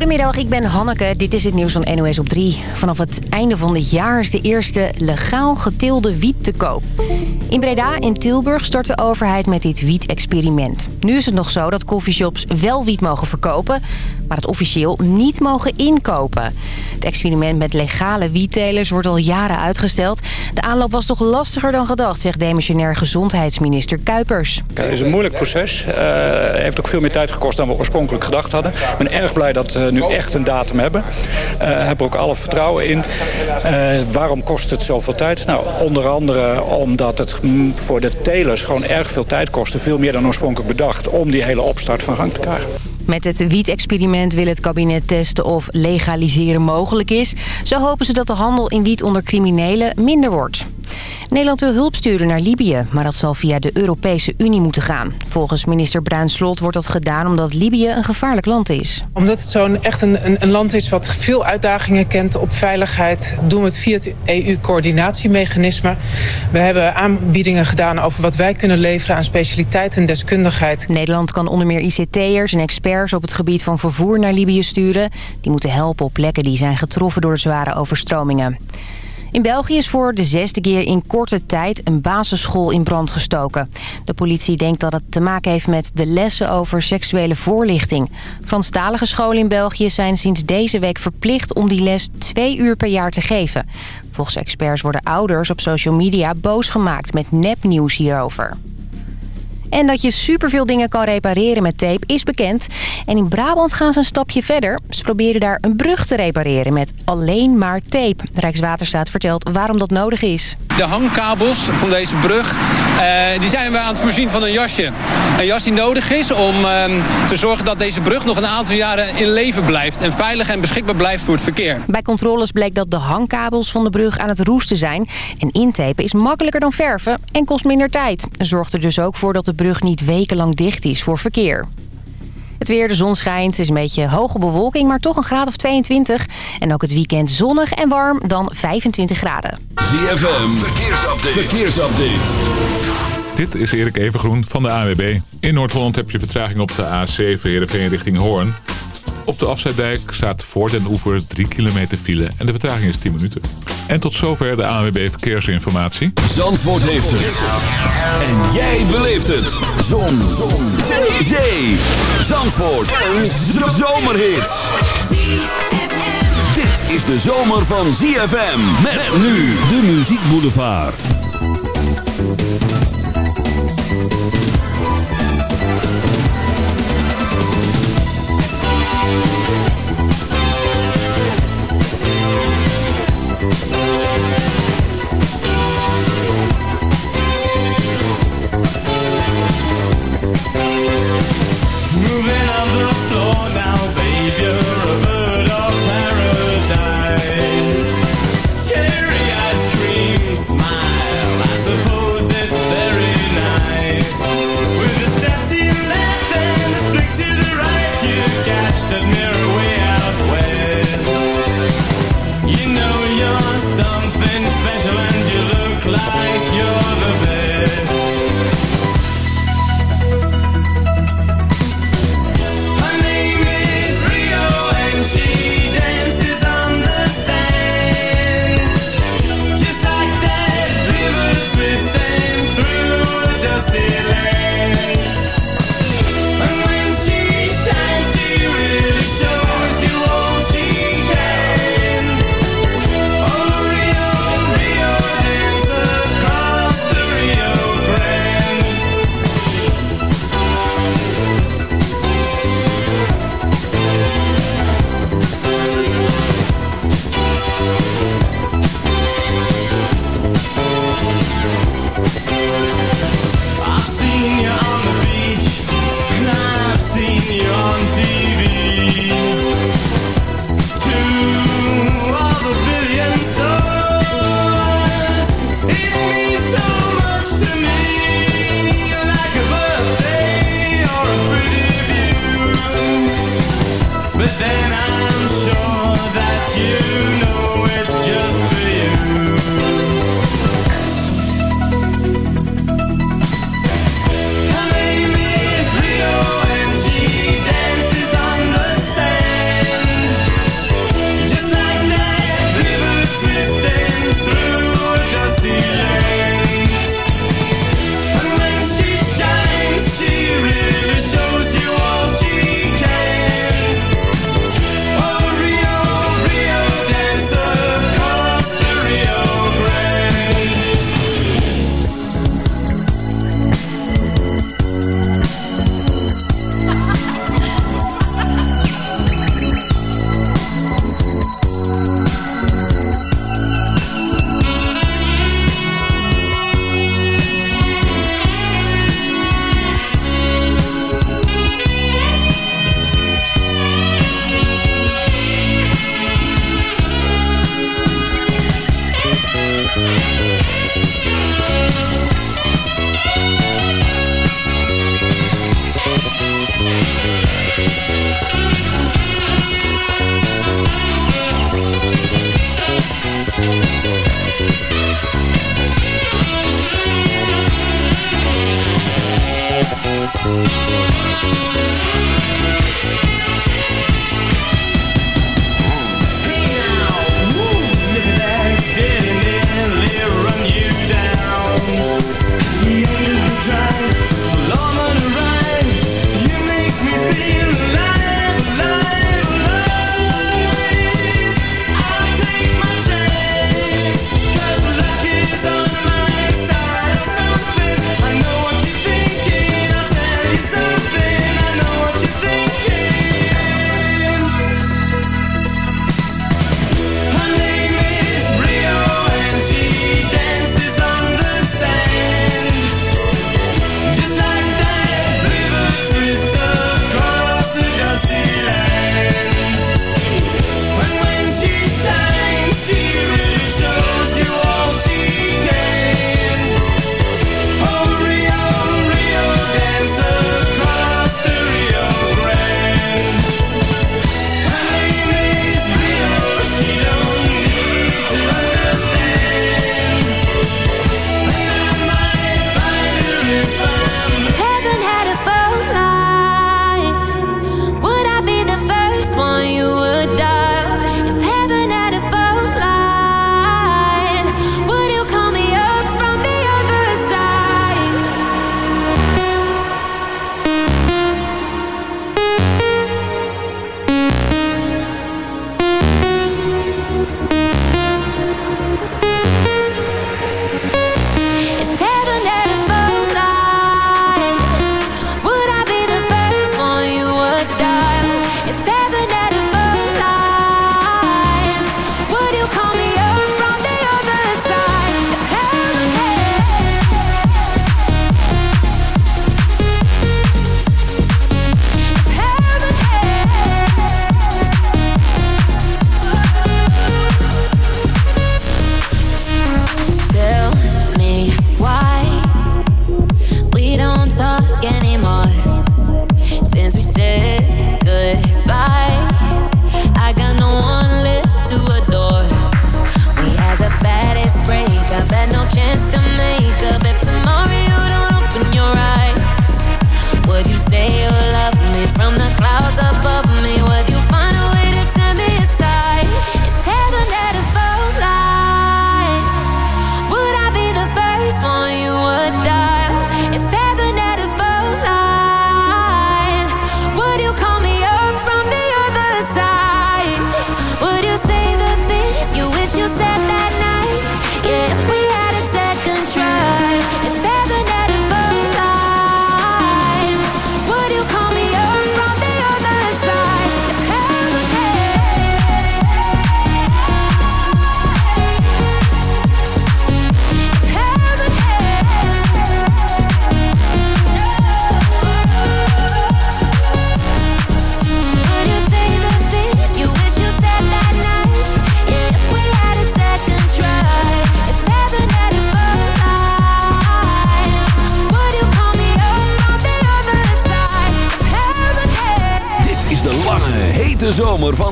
Goedemiddag, ik ben Hanneke. Dit is het nieuws van NOS op 3. Vanaf het einde van dit jaar is de eerste legaal geteelde wiet te koop. In Breda in Tilburg start de overheid met dit wiet-experiment. Nu is het nog zo dat coffeeshops wel wiet mogen verkopen... maar het officieel niet mogen inkopen. Het experiment met legale wiettelers wordt al jaren uitgesteld. De aanloop was toch lastiger dan gedacht, zegt demissionair gezondheidsminister Kuipers. Het is een moeilijk proces. Uh, heeft ook veel meer tijd gekost dan we oorspronkelijk gedacht hadden. Ik ben erg blij dat we nu echt een datum hebben. Uh, heb er ook alle vertrouwen in. Uh, waarom kost het zoveel tijd? Nou, onder andere omdat het voor de telers gewoon erg veel tijd kostte. Veel meer dan oorspronkelijk bedacht om die hele opstart van gang te krijgen. Met het wiet-experiment wil het kabinet testen of legaliseren mogelijk is. Zo hopen ze dat de handel in wiet onder criminelen minder wordt. Nederland wil hulp sturen naar Libië, maar dat zal via de Europese Unie moeten gaan. Volgens minister Bruin Slot wordt dat gedaan omdat Libië een gevaarlijk land is. Omdat het zo'n echt een, een, een, land is wat veel uitdagingen kent op veiligheid... doen we het via het EU-coördinatiemechanisme. We hebben aanbiedingen gedaan over wat wij kunnen leveren aan specialiteit en deskundigheid. Nederland kan onder meer ICT'ers en experts op het gebied van vervoer naar Libië sturen. Die moeten helpen op plekken die zijn getroffen door de zware overstromingen. In België is voor de zesde keer in korte tijd een basisschool in brand gestoken. De politie denkt dat het te maken heeft met de lessen over seksuele voorlichting. Franstalige scholen in België zijn sinds deze week verplicht om die les twee uur per jaar te geven. Volgens experts worden ouders op social media boos gemaakt met nepnieuws hierover. En dat je superveel dingen kan repareren met tape is bekend. En in Brabant gaan ze een stapje verder. Ze proberen daar een brug te repareren met alleen maar tape. Rijkswaterstaat vertelt waarom dat nodig is. De hangkabels van deze brug uh, die zijn we aan het voorzien van een jasje. Een jas die nodig is om uh, te zorgen dat deze brug nog een aantal jaren in leven blijft. En veilig en beschikbaar blijft voor het verkeer. Bij controles bleek dat de hangkabels van de brug aan het roesten zijn. En intapen is makkelijker dan verven en kost minder tijd. Zorgt er dus ook voor dat de brug niet wekenlang dicht is voor verkeer. Het weer, de zon schijnt, is een beetje hoge bewolking, maar toch een graad of 22. En ook het weekend zonnig en warm, dan 25 graden. ZFM, verkeersupdate. verkeersupdate. Dit is Erik Evengroen van de AWB. In Noord-Holland heb je vertraging op de A7 Heerenveen richting Hoorn. Op de afsluitdijk staat voor den oever 3 kilometer file en de vertraging is 10 minuten. En tot zover de ANWB Verkeersinformatie. Zandvoort heeft het. En jij beleeft het. Zon. Zon. Zee. Zandvoort. Een zomerhit. Dit is de zomer van ZFM. Met nu de Muziek Boulevard.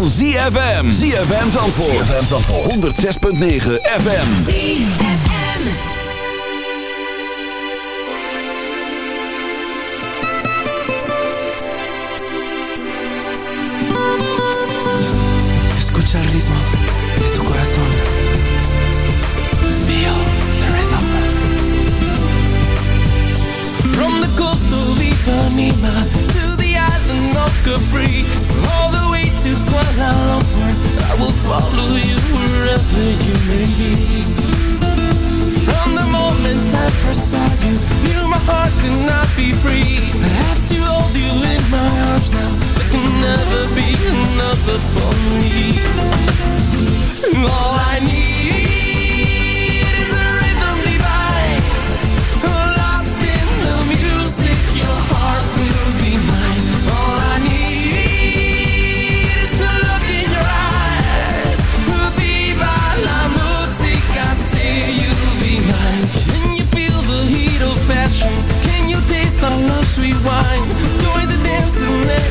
ZFM. ZFM Zandvoort. ZFM Zandvoort. 106.9 FM. ZFM. Escucha el ritmo de tu corazón. Feel the rhythm. From the coast of Ipanema Capri All the to Kuala Lumpur I will follow you wherever you may be. From the moment I first saw you Knew my heart could not be free. I have to hold you in my arms now. There can never be another for me. All I need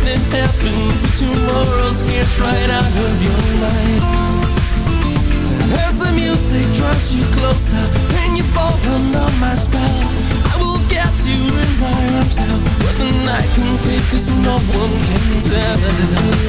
it happen Tomorrow's here right out of your mind. As the music drives you closer And you fall under my spell I will get you in my arms now. But the night can take no one can tell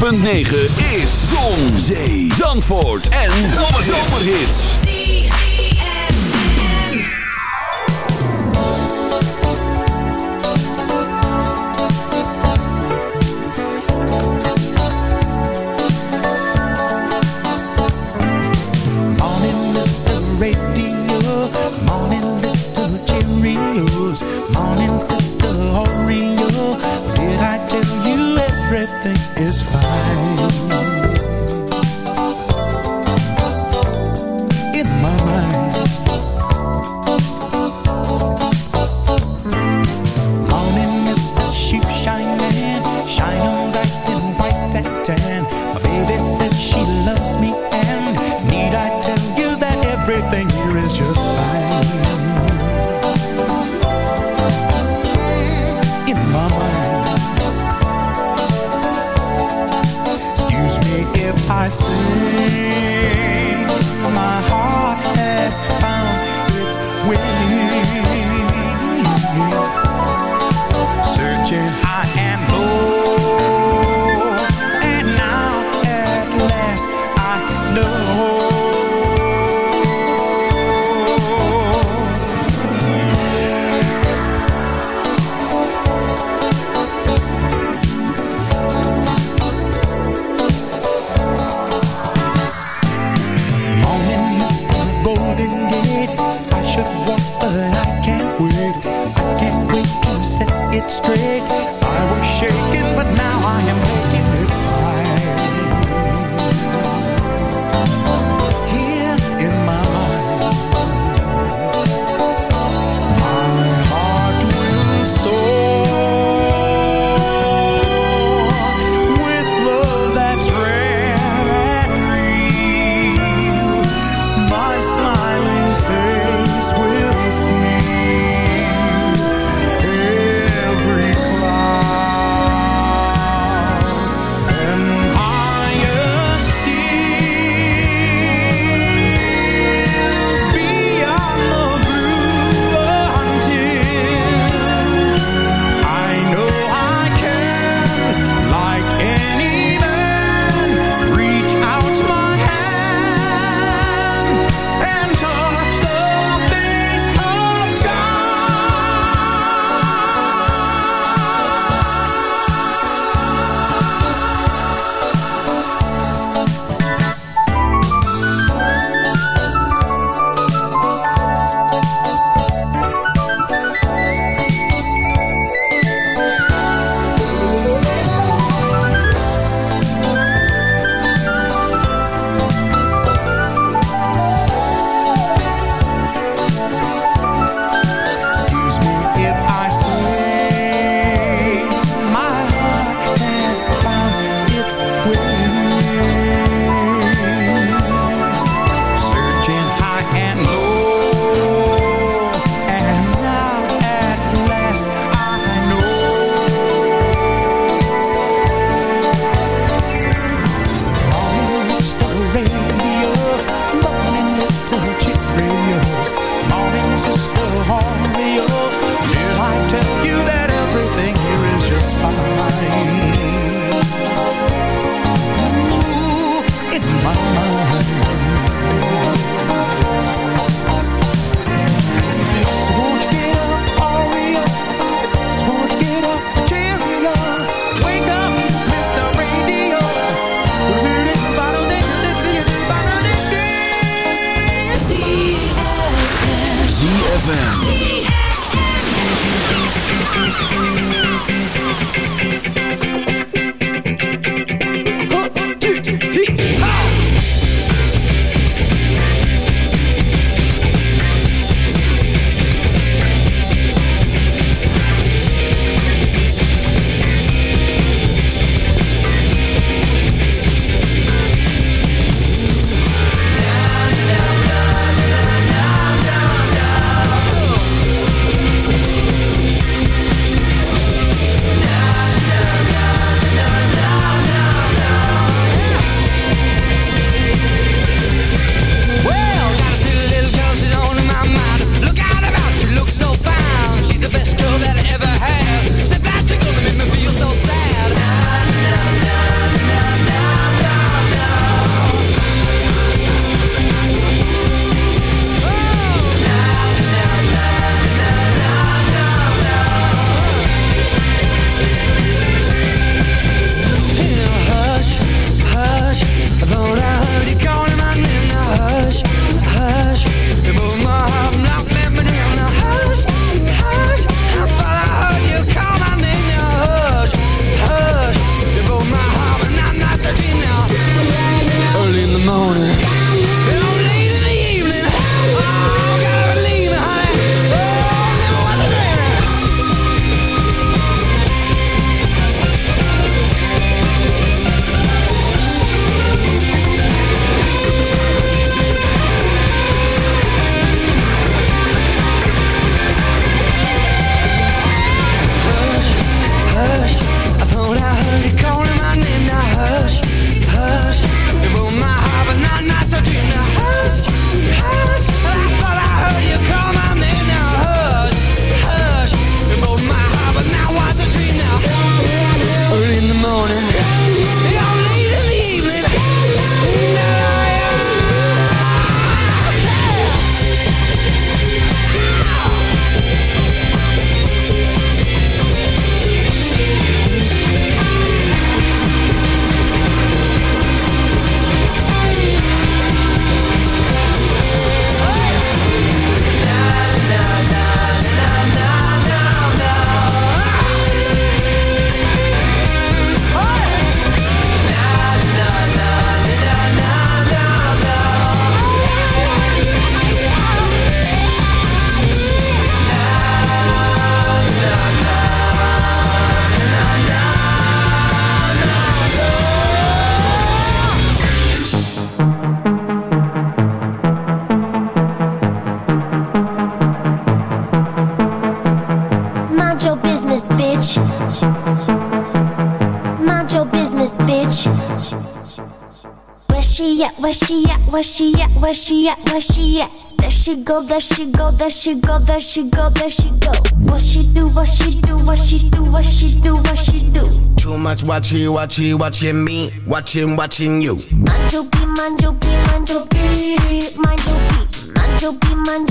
106.9 Where she at? Where she at? Where she at? There she go, there she go, there she go, there she go, there she go. What she do? What she do? What she do? What she do? What she do? Too much watching, watching, watching me, watching, watching you. Mind your beat, mind your beat, mind your beat, mind your beat. Mind your beat, mind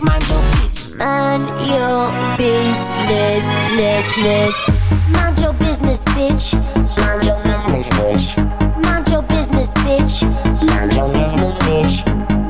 manjobi. Man your business, less. Mind your business, bitch. Mind your business, bitch. Mind your business, bitch. Mind your business, bitch.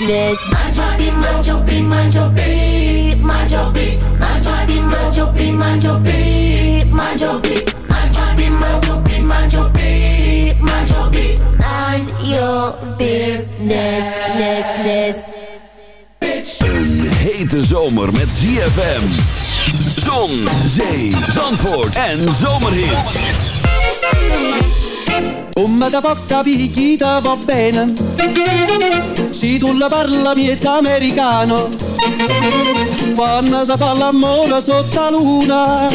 Ness, ness. Manjobi, manjobi, manjobi, manjobi. Manjobi, manjobi, manjobi, manjobi. Manjobi, manjobi, manjobi, manjobi. Man your business, ness, ness. Een hete zomer met ZFM. Zon, zee, zandvoort en zomerhits. Come da picchita va bene Se tu la parla miezza americano. Quando si fa l'amore sotto la luna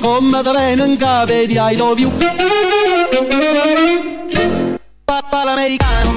Come da bene in capo di I love you. Papà l'americano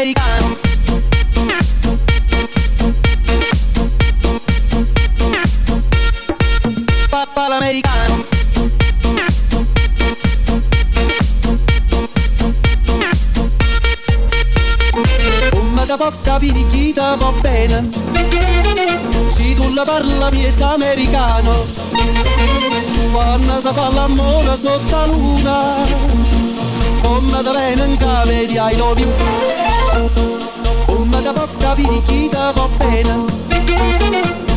Papà l'americano. Papà l'americano Come da poca picchita va bene? Se tu la parla miezza americano. Quando si fa l'amore sotto la luna Come da bene in cave di I love you Come da poca picchita va bene.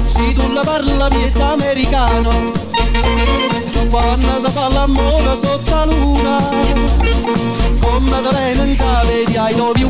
Se tu la parla miezza americano Quando si fa l'amore sotto la luna Come da in cave di I love you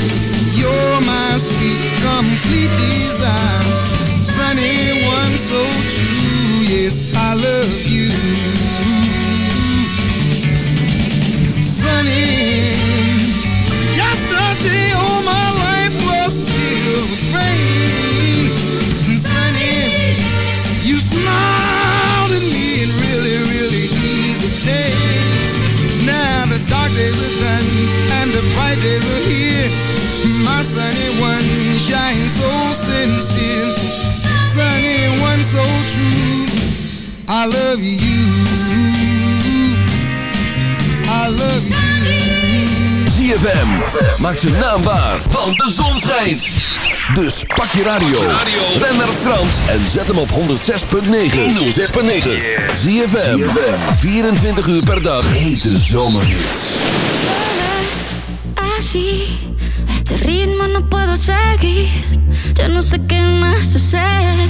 outside. Sunny I love you. I love you. ZFM. Maak zijn naam waar, want de zon schijnt. Dus pak je radio. Ben naar Frans en zet hem op 106.9. 106.9. ZFM. 24 uur per dag. Hete zomerhits. Así, este ritmo no puedo seguir. Ya no sé qué más hacer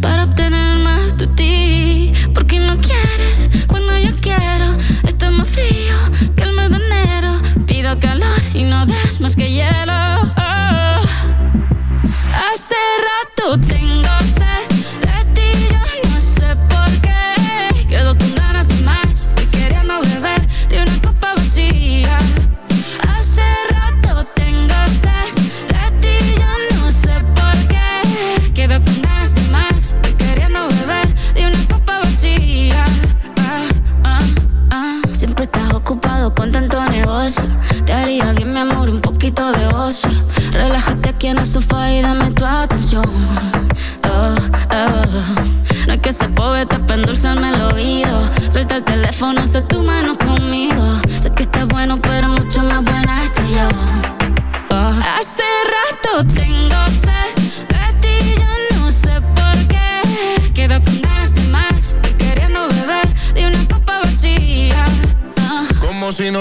para obtener más de ti. Porque no quieres cuando yo quiero. Está más frío que el mes de enero. Pido calor y no das más que hielo. Oh. Hace rato tengo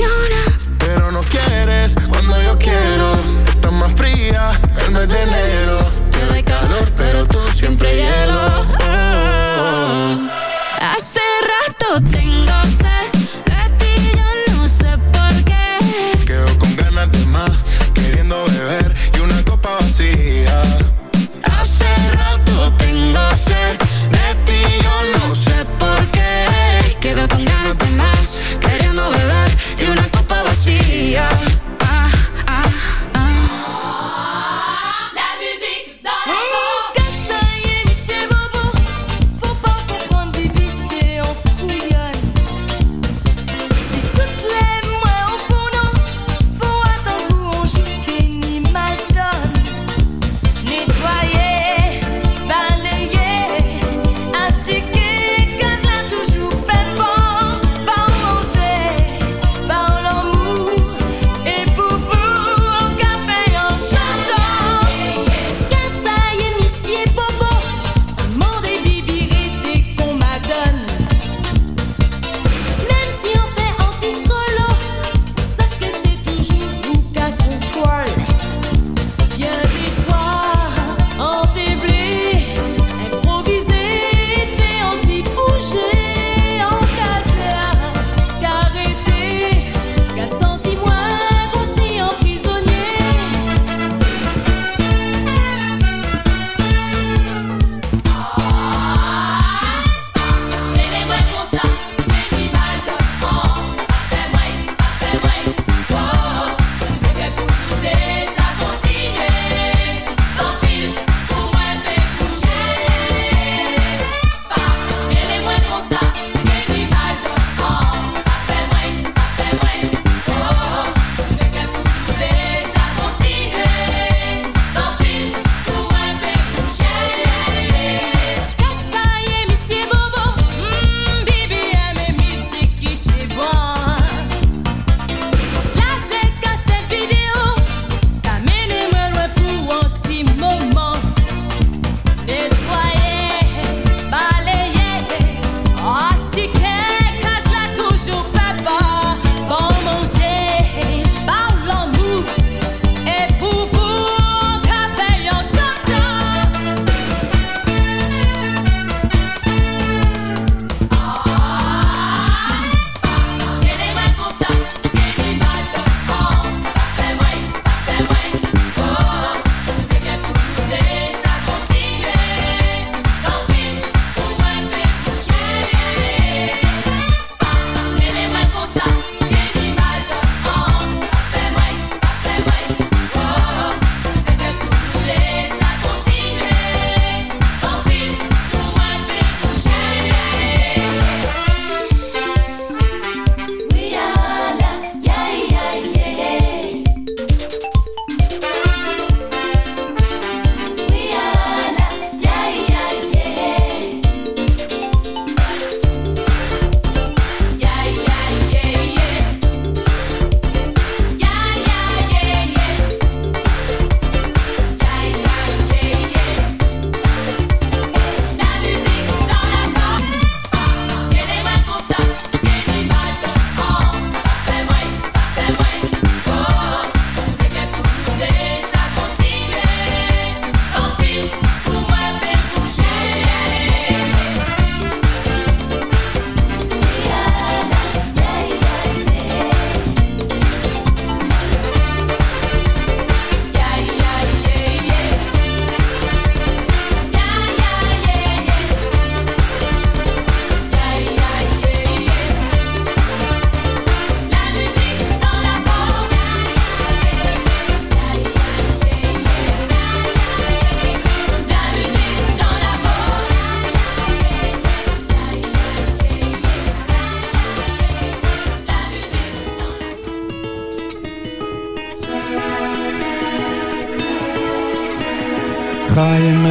Sean.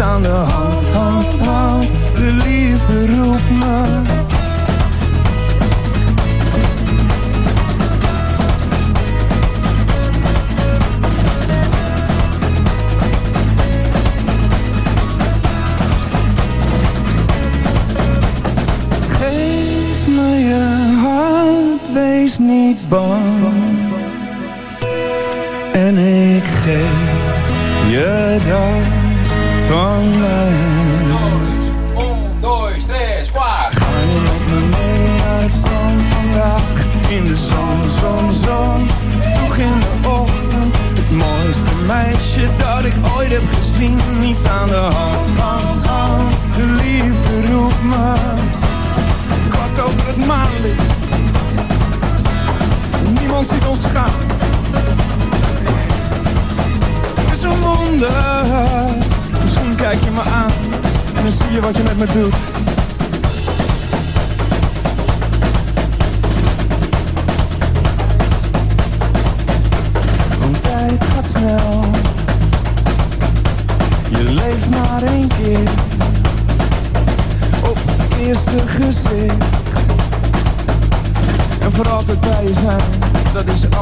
想的好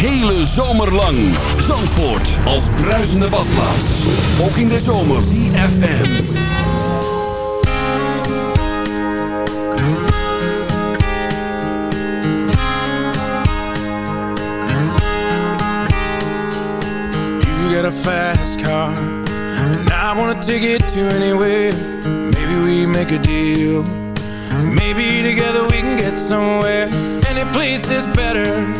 hele zomer lang. Zandvoort als bruisende badplaats. Ook in de zomer. CFM. You got a fast car, and I wanna take it to anywhere. Maybe we make a deal. Maybe together we can get somewhere. Any place is better.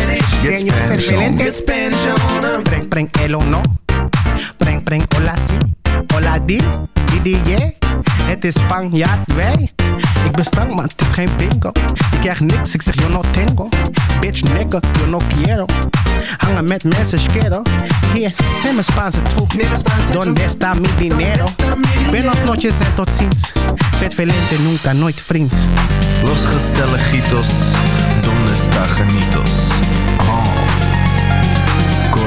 Get Spanish on. Get Spanish on. Preng, preng, el o no. Preng, preng, hola si. Hola di, di, di, yeah. Het is Spanjaard, wij. Ik ben stank, maar het is geen bingo. Ik krijg niks, ik zeg yo no tengo. Bitch, nigga, yo no quiero. Hangen met mensen, schero. Hier, neem een Spaanse troep. Donde está mi dinero? Buenos noches en tot ziens. Vet velente, nunca, nooit vriends. Los gezelligitos, donde está genitos?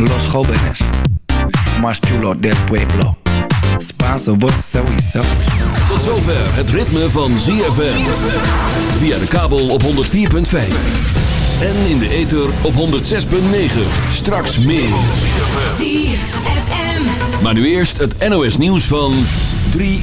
Los jóvenes más chulos del pueblo. Spaanse worst sowieso. Tot zover het ritme van ZFM. Via de kabel op 104.5. En in de ether op 106.9. Straks meer. Maar nu eerst het NOS nieuws van 3